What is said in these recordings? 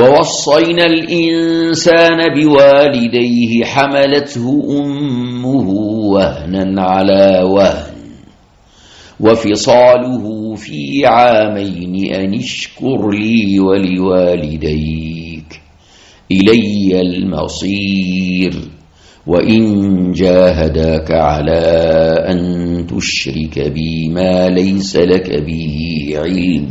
ووصينا الإنسان بوالديه حملته أمه وهنا على وهن وفصاله في عامين أن اشكر لي ولوالديك إلي المصير وإن جاهداك على أن تشرك بي ما ليس لك به علم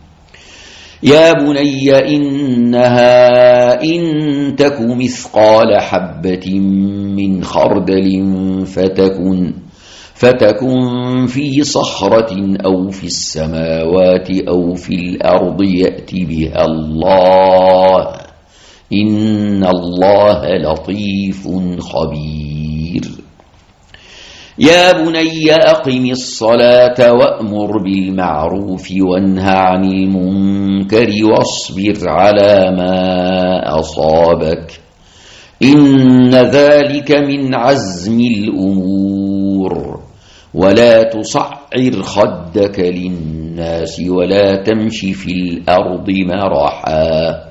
يا بني إنها إن تك مثقال حبة من خردل فتكن فتكن في صخرة أو في السماوات أو في الأرض يأت بها الله. إن الله لطيف خبير. يا بني أقم الصلاة وأمر بالمعروف وانهى عن المنكر واصبر على ما أصابك إن ذلك من عزم الأمور ولا تصعر خدك للناس ولا تمش في الأرض مرحا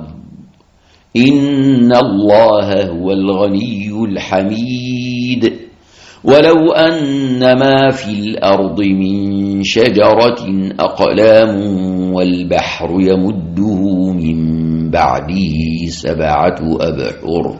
إن الله هو الغني الحميد ولو أن ما في الأرض من شجرة أقلام والبحر يمده من بعده سبعة أبحر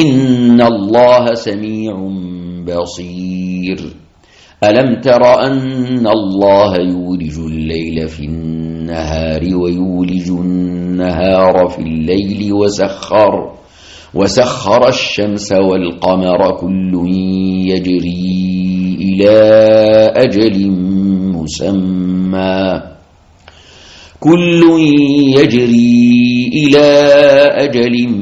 إن الله سميع بصير. ألم تر أن الله يولج الليل في النهار ويولج النهار في الليل وسخر وسخر الشمس والقمر كل يجري إلى أجل مسمى. كل يجري إلى أجل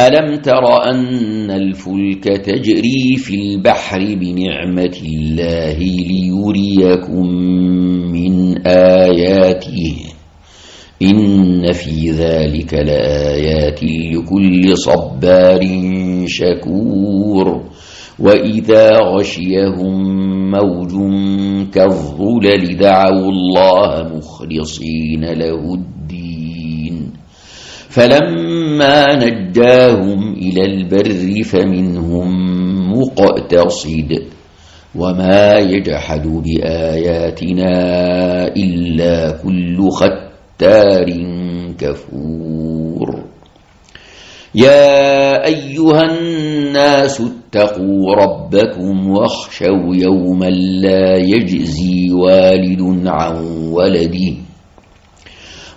ألم تر أن الفلك تجري في البحر بنعمة الله ليريكم من آياته؟ إن في ذلك لآيات لكل صبار شكور. وإذا غشيهم موج كالظلل دعوا الله مخلصين له الدين. فلما نجاهم إلى البر فمنهم مقتصد وما يجحد بآياتنا إلا كل ختار كفور يا أيها الناس اتقوا ربكم واخشوا يوما لا يجزي والد عن ولده